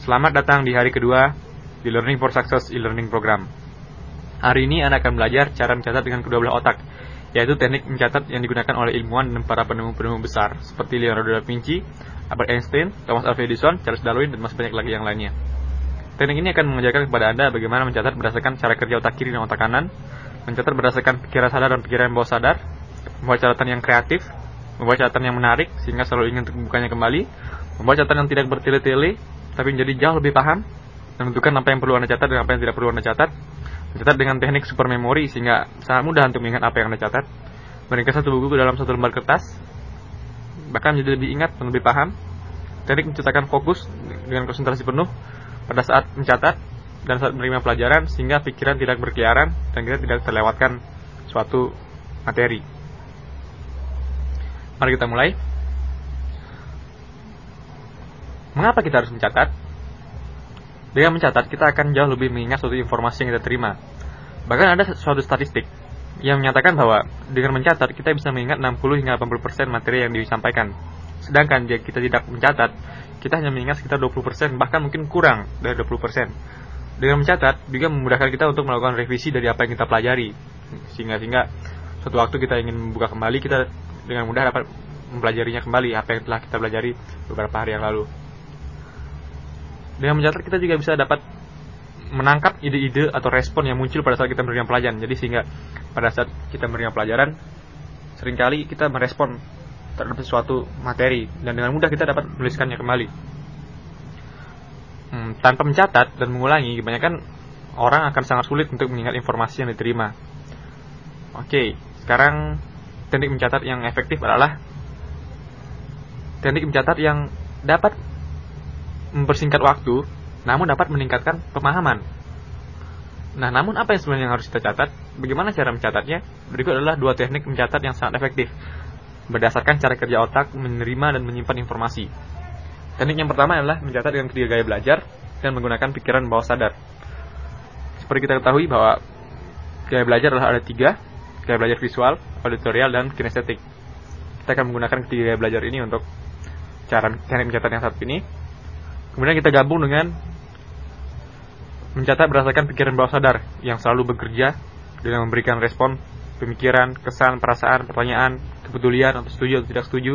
Selamat datang di hari kedua di Learning for Success e-learning program. Hari ini Anda akan belajar cara mencatat dengan kedua belah otak, yaitu teknik mencatat yang digunakan oleh ilmuwan dan para penemu-penemu besar seperti Leonardo da Vinci, Albert Einstein, Thomas Alva Edison, Charles Darwin, dan masih banyak lagi yang lainnya. Teknik ini akan mengajarkan kepada Anda bagaimana mencatat berdasarkan cara kerja otak kiri dan otak kanan, mencatat berdasarkan pikiran sadar dan pikiran bawah sadar, membuat catatan yang kreatif, membuat catatan yang menarik sehingga selalu ingin untuk membukanya kembali, membuat catatan yang tidak bertele-tele tapi menjadi jauh lebih paham menentukan apa yang perlu Anda catat dan apa yang tidak perlu Anda catat. Mencatat dengan teknik super memory sehingga sangat mudah untuk mengingat apa yang Anda catat. Meringkas satu buku dalam satu lembar kertas, bahkan menjadi lebih ingat dan lebih paham. Teknik mencetakkan fokus dengan konsentrasi penuh pada saat mencatat dan saat menerima pelajaran sehingga pikiran tidak berkeliaran dan kita tidak terlewatkan suatu materi. Mari kita mulai. Mengapa kita harus mencatat? Dengan mencatat, kita akan jauh lebih mengingat suatu informasi yang kita terima. Bahkan ada suatu statistik yang menyatakan bahwa dengan mencatat, kita bisa mengingat 60 hingga 80% materi yang disampaikan. Sedangkan jika kita tidak mencatat, kita hanya mengingat sekitar 20%, bahkan mungkin kurang dari 20%. Dengan mencatat, juga memudahkan kita untuk melakukan revisi dari apa yang kita pelajari. Sehingga sehingga suatu waktu kita ingin membuka kembali, kita dengan mudah dapat mempelajarinya kembali apa yang telah kita pelajari beberapa hari yang lalu. Dengan mencatat kita juga bisa dapat menangkap ide-ide atau respon yang muncul pada saat kita menerima pelajaran. Jadi sehingga pada saat kita menerima pelajaran, sering kali kita merespon terhadap sesuatu materi dan dengan mudah kita dapat menuliskannya kembali. Hmm, tanpa mencatat dan mengulangi, kebanyakan orang akan sangat sulit untuk mengingat informasi yang diterima. Oke, sekarang teknik mencatat yang efektif adalah teknik mencatat yang dapat mempersingkat waktu, namun dapat meningkatkan pemahaman. Nah, namun apa yang sebenarnya harus kita catat? Bagaimana cara mencatatnya? Berikut adalah dua teknik mencatat yang sangat efektif berdasarkan cara kerja otak menerima dan menyimpan informasi. Teknik yang pertama adalah mencatat dengan ketiga gaya belajar dan menggunakan pikiran bawah sadar. Seperti kita ketahui bahwa gaya belajar adalah ada tiga, gaya belajar visual, auditorial, dan kinestetik. Kita akan menggunakan ketiga gaya belajar ini untuk cara teknik mencatat yang satu ini Kemudian kita gabung dengan mencatat berdasarkan pikiran bawah sadar yang selalu bekerja dengan memberikan respon pemikiran, kesan, perasaan, pertanyaan, kepedulian atau setuju atau tidak setuju.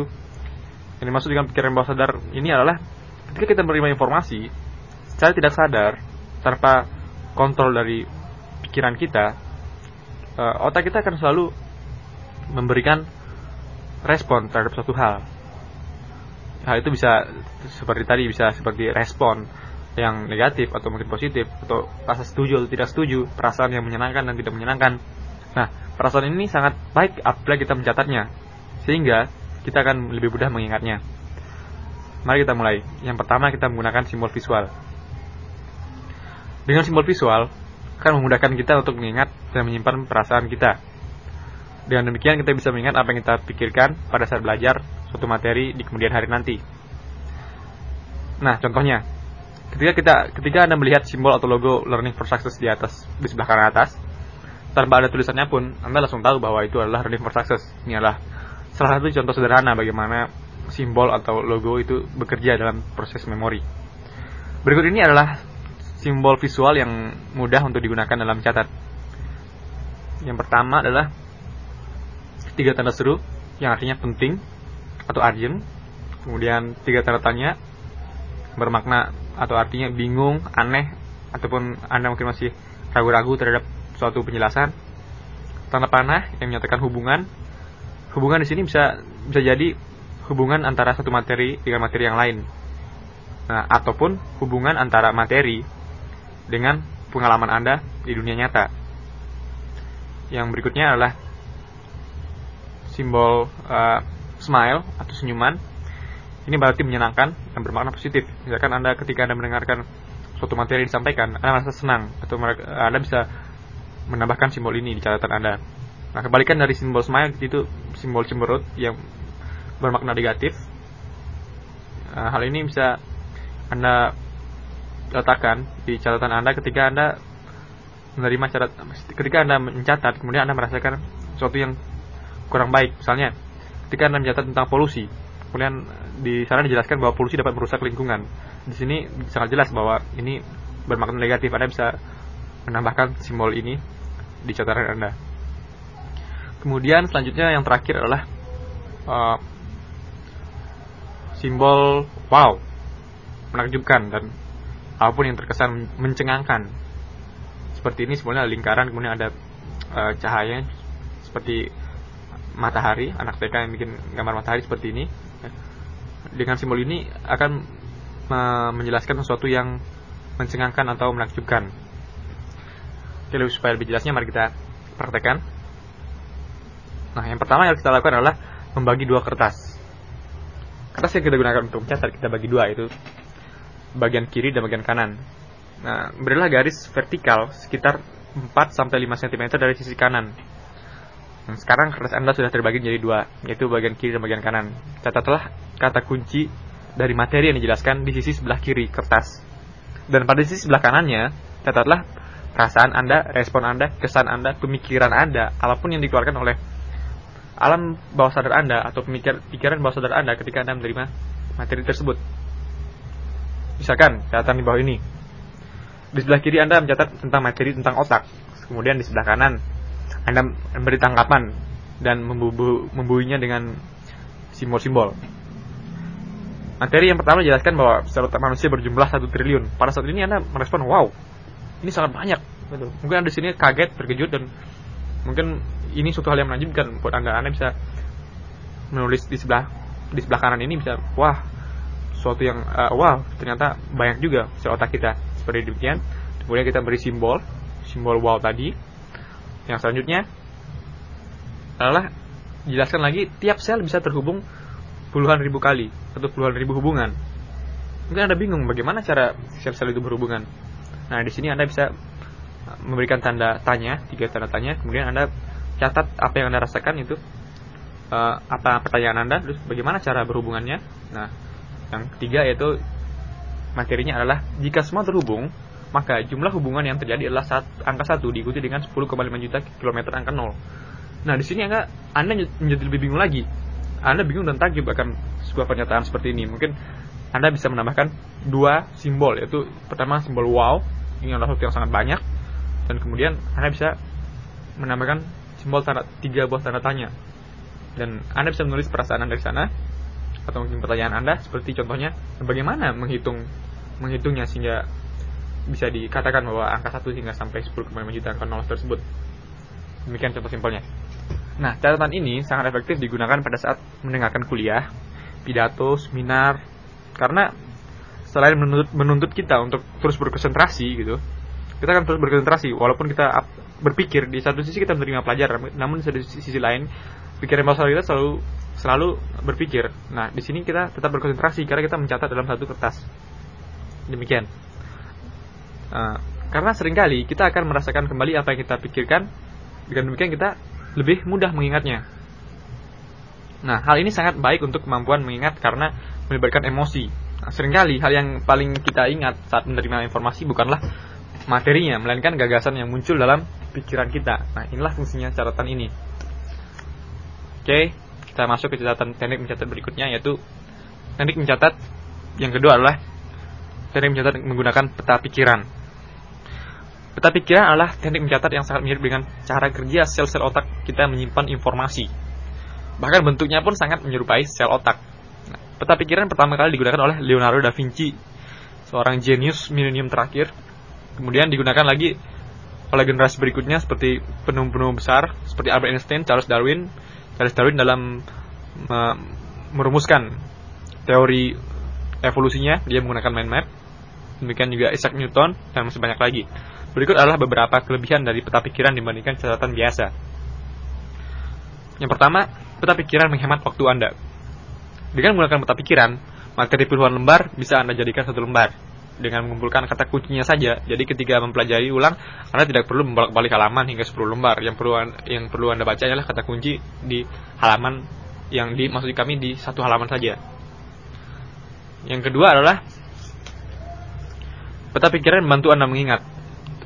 Yang dimaksud dengan pikiran bawah sadar ini adalah ketika kita menerima informasi secara tidak sadar tanpa kontrol dari pikiran kita, eh, otak kita akan selalu memberikan respon terhadap suatu hal hal itu bisa seperti tadi bisa seperti respon yang negatif atau mungkin positif atau rasa setuju atau tidak setuju perasaan yang menyenangkan dan tidak menyenangkan. Nah perasaan ini sangat baik apabila kita mencatatnya sehingga kita akan lebih mudah mengingatnya. Mari kita mulai. Yang pertama kita menggunakan simbol visual. Dengan simbol visual akan memudahkan kita untuk mengingat dan menyimpan perasaan kita. Dengan demikian kita bisa mengingat apa yang kita pikirkan pada saat belajar suatu materi di kemudian hari nanti. Nah, contohnya, ketika kita ketika Anda melihat simbol atau logo Learning for Success di atas di sebelah kanan atas, tanpa ada tulisannya pun, Anda langsung tahu bahwa itu adalah Learning for Success. Ini adalah salah satu contoh sederhana bagaimana simbol atau logo itu bekerja dalam proses memori. Berikut ini adalah simbol visual yang mudah untuk digunakan dalam catat. Yang pertama adalah tiga tanda seru yang artinya penting atau urgent kemudian tiga tanda tanya bermakna atau artinya bingung aneh ataupun anda mungkin masih ragu-ragu terhadap suatu penjelasan. Tanda panah yang menyatakan hubungan. Hubungan di sini bisa bisa jadi hubungan antara satu materi dengan materi yang lain. Nah ataupun hubungan antara materi dengan pengalaman anda di dunia nyata. Yang berikutnya adalah simbol uh, smile atau senyuman ini berarti menyenangkan dan bermakna positif. Misalkan Anda ketika Anda mendengarkan suatu materi disampaikan, Anda merasa senang atau Anda bisa menambahkan simbol ini di catatan Anda. Nah, kebalikan dari simbol smile itu simbol cemberut yang bermakna negatif. Nah, hal ini bisa Anda letakkan di catatan Anda ketika Anda menerima catat ketika Anda mencatat kemudian Anda merasakan sesuatu yang kurang baik. Misalnya, ketika Anda mencatat tentang polusi, kemudian di sana dijelaskan bahwa polusi dapat merusak lingkungan. di sini sangat jelas bahwa ini bermakna negatif. Anda bisa menambahkan simbol ini di catatan Anda. Kemudian selanjutnya yang terakhir adalah uh, simbol wow, menakjubkan dan apa pun yang terkesan mencengangkan. Seperti ini sebenarnya lingkaran, kemudian ada uh, cahaya seperti matahari, anak TK yang bikin gambar matahari seperti ini. Dengan simbol ini akan menjelaskan sesuatu yang mencengangkan atau menakjubkan. Jadi supaya lebih jelasnya mari kita praktekkan. Nah, yang pertama yang kita lakukan adalah membagi dua kertas. Kertas yang kita gunakan untuk mencatat kita bagi dua itu bagian kiri dan bagian kanan. Nah, berilah garis vertikal sekitar 4 sampai 5 cm dari sisi kanan. Nah, sekarang kertas Anda sudah terbagi menjadi dua, yaitu bagian kiri dan bagian kanan. Catatlah kata kunci dari materi yang dijelaskan di sisi sebelah kiri kertas. Dan pada sisi sebelah kanannya, catatlah perasaan Anda, respon Anda, kesan Anda, pemikiran Anda, apa pun yang dikeluarkan oleh alam bawah sadar Anda atau pemikir, pikiran bawah sadar Anda ketika Anda menerima materi tersebut. Misalkan catatan di bawah ini. Di sebelah kiri Anda mencatat tentang materi tentang otak. Kemudian di sebelah kanan Anda memberi tanggapan dan membuinya dengan simbol-simbol. Materi yang pertama jelaskan bahwa sel otak manusia berjumlah satu triliun. Pada saat ini Anda merespon, wow, ini sangat banyak. Betul. Mungkin Anda di sini kaget, terkejut dan mungkin ini suatu hal yang menakjubkan buat Anda. Anda bisa menulis di sebelah di sebelah kanan ini bisa, wah, sesuatu yang uh, wow ternyata banyak juga sel otak kita seperti demikian kemudian kita beri simbol simbol wow tadi yang selanjutnya adalah jelaskan lagi tiap sel bisa terhubung puluhan ribu kali atau puluhan ribu hubungan. Mungkin anda bingung bagaimana cara sel-sel itu berhubungan. Nah di sini anda bisa memberikan tanda tanya tiga tanda tanya kemudian anda catat apa yang anda rasakan itu uh, apa pertanyaan anda terus bagaimana cara berhubungannya. Nah yang ketiga yaitu materinya adalah jika semua terhubung, maka jumlah hubungan yang terjadi adalah saat angka 1 diikuti dengan 10,5 juta kilometer angka 0. Nah, di sini Anda, Anda menjadi lebih bingung lagi. Anda bingung dan takjub akan sebuah pernyataan seperti ini. Mungkin Anda bisa menambahkan dua simbol, yaitu pertama simbol wow, ini adalah sesuatu yang sangat banyak, dan kemudian Anda bisa menambahkan simbol tanda, tiga buah tanda tanya. Dan Anda bisa menulis perasaan Anda di sana, atau mungkin pertanyaan Anda seperti contohnya bagaimana menghitung menghitungnya sehingga bisa dikatakan bahwa angka 1 hingga sampai 10,5 juta angka 0 tersebut. Demikian contoh simpelnya. Nah, catatan ini sangat efektif digunakan pada saat mendengarkan kuliah, pidato, seminar, karena selain menuntut, menuntut kita untuk terus berkonsentrasi gitu, kita akan terus berkonsentrasi walaupun kita berpikir di satu sisi kita menerima pelajaran, namun di sisi lain pikiran bawah kita selalu selalu berpikir. Nah, di sini kita tetap berkonsentrasi karena kita mencatat dalam satu kertas. Demikian. Uh, karena sering kali kita akan merasakan kembali apa yang kita pikirkan, dengan demikian kita lebih mudah mengingatnya. Nah, hal ini sangat baik untuk kemampuan mengingat karena melibatkan emosi. Nah, sering kali hal yang paling kita ingat saat menerima informasi bukanlah materinya, melainkan gagasan yang muncul dalam pikiran kita. Nah, inilah fungsinya catatan ini. Oke, kita masuk ke catatan teknik mencatat berikutnya yaitu teknik mencatat yang kedua adalah teknik mencatat menggunakan peta pikiran. Peta pikiran adalah teknik mencatat yang sangat mirip dengan cara kerja sel-sel otak kita menyimpan informasi. Bahkan bentuknya pun sangat menyerupai sel otak. Nah, peta pikiran pertama kali digunakan oleh Leonardo da Vinci, seorang jenius milenium terakhir. Kemudian digunakan lagi oleh generasi berikutnya seperti penemu-penemu besar seperti Albert Einstein, Charles Darwin, Charles Darwin dalam merumuskan teori evolusinya dia menggunakan mind map demikian juga Isaac Newton dan masih banyak lagi berikut adalah beberapa kelebihan dari peta pikiran dibandingkan catatan biasa yang pertama peta pikiran menghemat waktu anda dengan menggunakan peta pikiran materi puluhan lembar bisa anda jadikan satu lembar dengan mengumpulkan kata kuncinya saja. Jadi ketika mempelajari ulang, Anda tidak perlu membolak-balik halaman hingga 10 lembar. Yang perlu yang perlu Anda baca adalah kata kunci di halaman yang di maksud kami di satu halaman saja. Yang kedua adalah peta pikiran membantu Anda mengingat.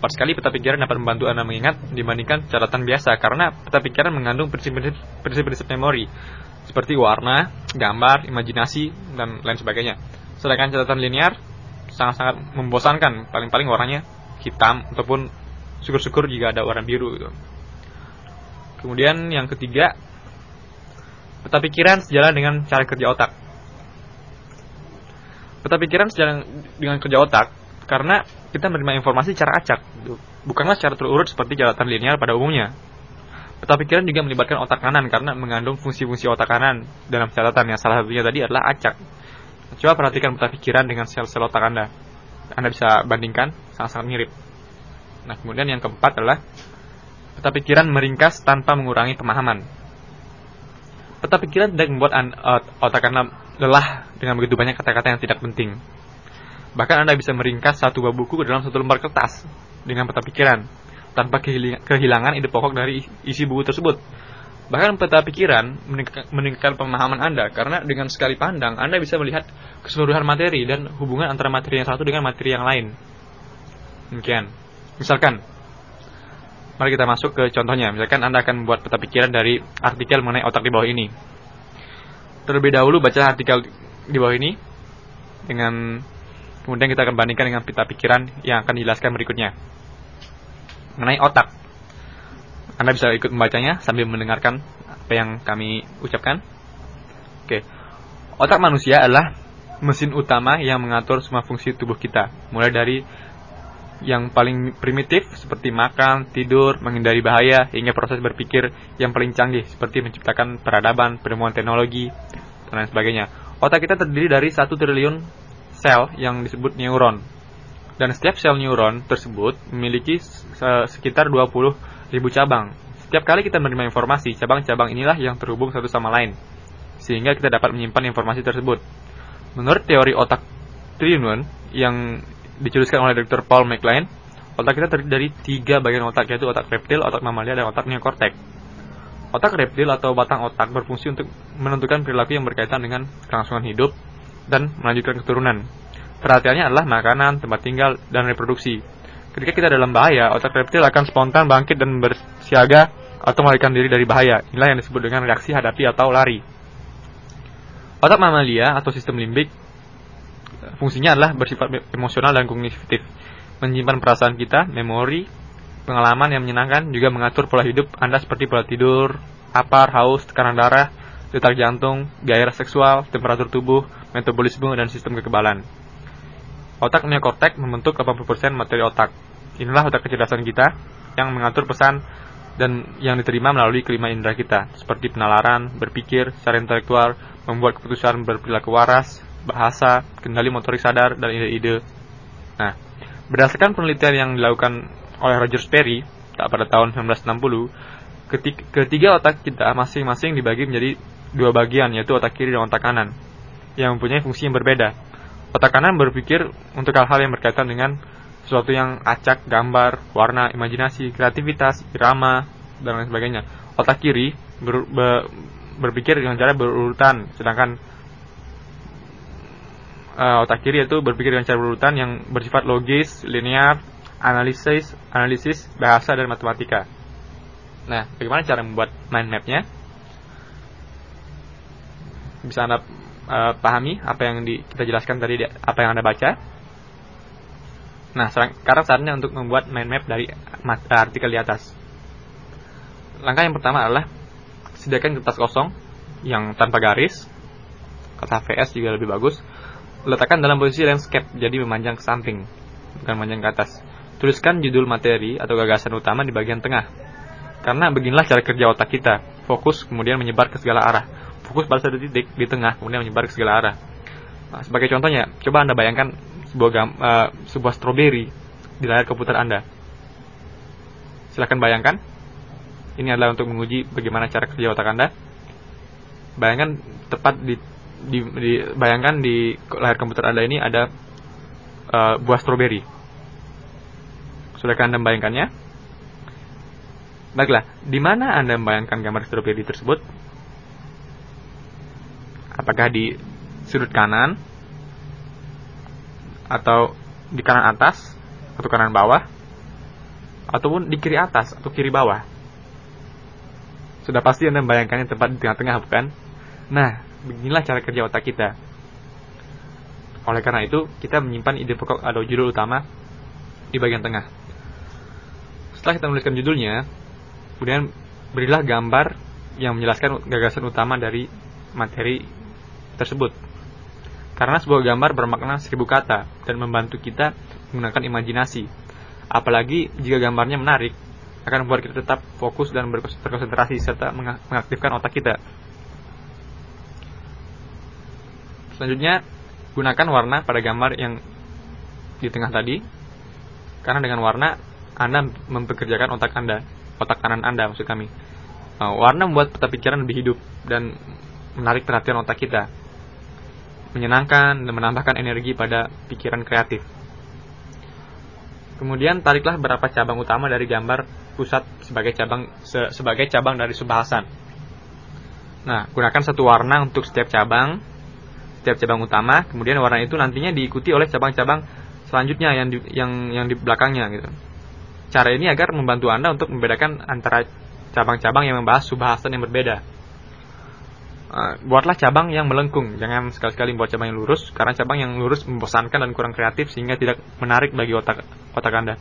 Tepat sekali peta pikiran dapat membantu Anda mengingat dibandingkan catatan biasa karena peta pikiran mengandung prinsip-prinsip memori seperti warna, gambar, imajinasi, dan lain sebagainya. Sedangkan catatan linear sangat-sangat membosankan paling-paling warnanya hitam ataupun syukur-syukur jika ada warna biru gitu. Kemudian yang ketiga peta pikiran sejalan dengan cara kerja otak. Peta pikiran sejalan dengan kerja otak karena kita menerima informasi secara acak, bukanlah secara terurut seperti catatan linear pada umumnya. Peta pikiran juga melibatkan otak kanan karena mengandung fungsi-fungsi otak kanan dalam catatan yang salah satunya tadi adalah acak. Coba perhatikan peta pikiran dengan sel-sel otak Anda. Anda bisa bandingkan, sangat-sangat mirip. Nah, kemudian yang keempat adalah peta pikiran meringkas tanpa mengurangi pemahaman. Peta pikiran tidak membuat otak Anda lelah dengan begitu banyak kata-kata yang tidak penting. Bahkan Anda bisa meringkas satu buah buku ke dalam satu lembar kertas dengan peta pikiran tanpa kehilangan ide pokok dari isi buku tersebut. Bahkan peta pikiran meningkatkan pemahaman Anda karena dengan sekali pandang Anda bisa melihat keseluruhan materi dan hubungan antara materi yang satu dengan materi yang lain. Demikian. Misalkan, mari kita masuk ke contohnya. Misalkan Anda akan membuat peta pikiran dari artikel mengenai otak di bawah ini. Terlebih dahulu baca artikel di bawah ini dengan kemudian kita akan bandingkan dengan peta pikiran yang akan dijelaskan berikutnya mengenai otak. Anda bisa ikut membacanya sambil mendengarkan apa yang kami ucapkan. Oke. Otak manusia adalah mesin utama yang mengatur semua fungsi tubuh kita, mulai dari yang paling primitif seperti makan, tidur, menghindari bahaya, hingga proses berpikir yang paling canggih seperti menciptakan peradaban, penemuan teknologi, dan lain sebagainya. Otak kita terdiri dari satu triliun sel yang disebut neuron. Dan setiap sel neuron tersebut memiliki sekitar 20 ribu cabang. Setiap kali kita menerima informasi, cabang-cabang inilah yang terhubung satu sama lain, sehingga kita dapat menyimpan informasi tersebut. Menurut teori otak triliun yang dicetuskan oleh Dr. Paul MacLean, otak kita terdiri dari tiga bagian otak, yaitu otak reptil, otak mamalia, dan otak neokortek. Otak reptil atau batang otak berfungsi untuk menentukan perilaku yang berkaitan dengan kelangsungan hidup dan melanjutkan keturunan. Perhatiannya adalah makanan, tempat tinggal, dan reproduksi. Ketika kita dalam bahaya, otak reptil akan spontan bangkit dan bersiaga atau melarikan diri dari bahaya. Inilah yang disebut dengan reaksi hadapi atau lari. Otak mamalia atau sistem limbik fungsinya adalah bersifat emosional dan kognitif, menyimpan perasaan kita, memori, pengalaman yang menyenangkan, juga mengatur pola hidup Anda seperti pola tidur, apar, haus, tekanan darah, detak jantung, gairah seksual, temperatur tubuh, metabolisme, dan sistem kekebalan. Otak neokortek membentuk 80% materi otak. Inilah otak kecerdasan kita yang mengatur pesan dan yang diterima melalui kelima indera kita, seperti penalaran, berpikir, secara intelektual, membuat keputusan berperilaku waras, bahasa, kendali motorik sadar, dan ide-ide. Nah, berdasarkan penelitian yang dilakukan oleh Roger Sperry tak pada tahun 1960, ketiga otak kita masing-masing dibagi menjadi dua bagian, yaitu otak kiri dan otak kanan, yang mempunyai fungsi yang berbeda. Otak kanan berpikir untuk hal-hal yang berkaitan dengan sesuatu yang acak, gambar, warna, imajinasi, kreativitas, irama, dan lain sebagainya. Otak kiri ber, be, berpikir dengan cara berurutan, sedangkan uh, otak kiri itu berpikir dengan cara berurutan yang bersifat logis, linear, analisis, analisis, bahasa dan matematika. Nah, bagaimana cara membuat mind mapnya? Bisa anda uh, pahami apa yang di, kita jelaskan tadi, apa yang Anda baca. Nah, sekarang saatnya untuk membuat mind map dari artikel di atas. Langkah yang pertama adalah sediakan kertas kosong yang tanpa garis, kata VS juga lebih bagus. Letakkan dalam posisi landscape, jadi memanjang ke samping, bukan memanjang ke atas. Tuliskan judul materi atau gagasan utama di bagian tengah. Karena beginilah cara kerja otak kita, fokus kemudian menyebar ke segala arah fokus pada satu titik di tengah kemudian menyebar ke segala arah. Nah, sebagai contohnya, coba anda bayangkan sebuah gam, uh, sebuah stroberi di layar komputer anda. Silahkan bayangkan. Ini adalah untuk menguji bagaimana cara kerja otak anda. Bayangkan tepat di, di, di bayangkan di layar komputer anda ini ada uh, buah stroberi. Sudahkah anda membayangkannya? Baiklah, di mana anda membayangkan gambar stroberi tersebut? Apakah di sudut kanan atau di kanan atas atau kanan bawah ataupun di kiri atas atau kiri bawah? Sudah pasti anda membayangkannya tempat di tengah-tengah bukan? Nah beginilah cara kerja otak kita. Oleh karena itu, kita menyimpan ide pokok atau judul utama di bagian tengah. Setelah kita menuliskan judulnya, kemudian berilah gambar yang menjelaskan gagasan utama dari materi tersebut. Karena sebuah gambar bermakna seribu kata dan membantu kita menggunakan imajinasi. Apalagi jika gambarnya menarik, akan membuat kita tetap fokus dan berkonsentrasi serta mengaktifkan otak kita. Selanjutnya, gunakan warna pada gambar yang di tengah tadi. Karena dengan warna, Anda mempekerjakan otak Anda, otak kanan Anda maksud kami. Nah, warna membuat peta pikiran lebih hidup dan menarik perhatian otak kita. Menyenangkan dan menambahkan energi pada pikiran kreatif. Kemudian tariklah berapa cabang utama dari gambar pusat sebagai cabang se, sebagai cabang dari subbahasan. Nah, gunakan satu warna untuk setiap cabang, setiap cabang utama. Kemudian warna itu nantinya diikuti oleh cabang-cabang selanjutnya yang di, yang yang di belakangnya gitu. Cara ini agar membantu Anda untuk membedakan antara cabang-cabang yang membahas subbahasan yang berbeda. Uh, buatlah cabang yang melengkung, jangan sekali-kali buat cabang yang lurus, karena cabang yang lurus membosankan dan kurang kreatif sehingga tidak menarik bagi otak otak Anda.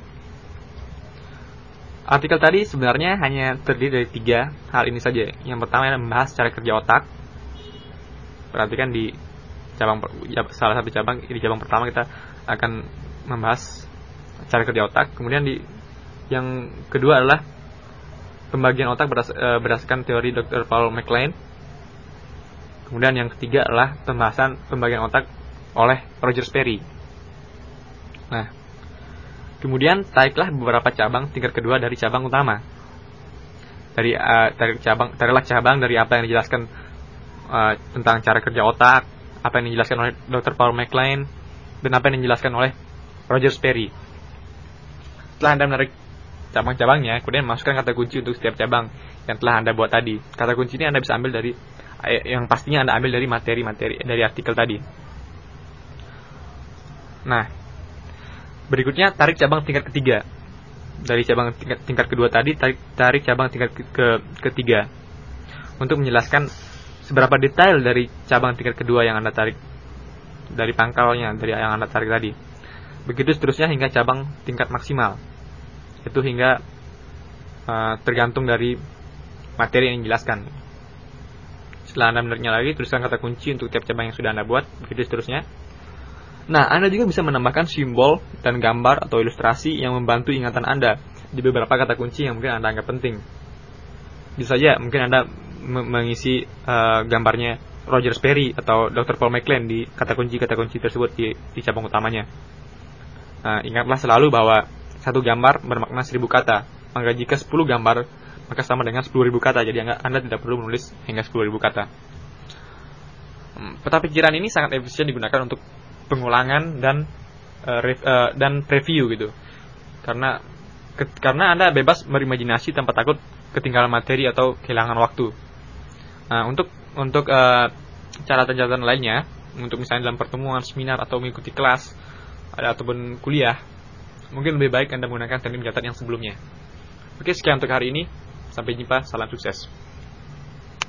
Artikel tadi sebenarnya hanya terdiri dari tiga hal ini saja. Yang pertama adalah membahas cara kerja otak. Perhatikan di cabang ya, salah satu cabang di cabang pertama kita akan membahas cara kerja otak. Kemudian di yang kedua adalah pembagian otak eh, berdasarkan teori Dr. Paul MacLean Kemudian yang ketiga adalah pembahasan pembagian otak oleh Roger Sperry. Nah, kemudian tariklah beberapa cabang tingkat kedua dari cabang utama. Dari uh, tarik cabang, tariklah cabang dari apa yang dijelaskan uh, tentang cara kerja otak, apa yang dijelaskan oleh Dr. Paul MacLean, dan apa yang dijelaskan oleh Roger Sperry. Setelah Anda menarik cabang-cabangnya, kemudian masukkan kata kunci untuk setiap cabang yang telah Anda buat tadi. Kata kunci ini Anda bisa ambil dari yang pastinya Anda ambil dari materi-materi dari artikel tadi. Nah, berikutnya tarik cabang tingkat ketiga. Dari cabang tingkat, tingkat kedua tadi, tarik, tarik cabang tingkat ke, ke, ketiga. Untuk menjelaskan seberapa detail dari cabang tingkat kedua yang Anda tarik dari pangkalnya, dari yang Anda tarik tadi. Begitu seterusnya hingga cabang tingkat maksimal. Itu hingga uh, tergantung dari materi yang dijelaskan. Setelah Anda menariknya lagi, tuliskan kata kunci untuk tiap cabang yang sudah Anda buat, begitu seterusnya. Nah, Anda juga bisa menambahkan simbol dan gambar atau ilustrasi yang membantu ingatan Anda di beberapa kata kunci yang mungkin Anda anggap penting. Bisa saja, mungkin Anda mengisi uh, gambarnya Roger Sperry atau Dr. Paul McLean di kata kunci-kata kunci tersebut di, di cabang utamanya. Nah, ingatlah selalu bahwa satu gambar bermakna seribu kata. Maka jika 10 gambar maka sama dengan 10.000 kata. Jadi Anda tidak perlu menulis hingga 10.000 kata. Hmm, peta pikiran ini sangat efisien digunakan untuk pengulangan dan uh, ref, uh, dan preview gitu. Karena ke, karena Anda bebas berimajinasi tanpa takut ketinggalan materi atau kehilangan waktu. Nah, untuk untuk uh, catatan-catatan lainnya, untuk misalnya dalam pertemuan, seminar atau mengikuti kelas ada ataupun kuliah, mungkin lebih baik Anda menggunakan teknik mencatat yang sebelumnya. Oke, sekian untuk hari ini. Sampai jumpa, salam sukses.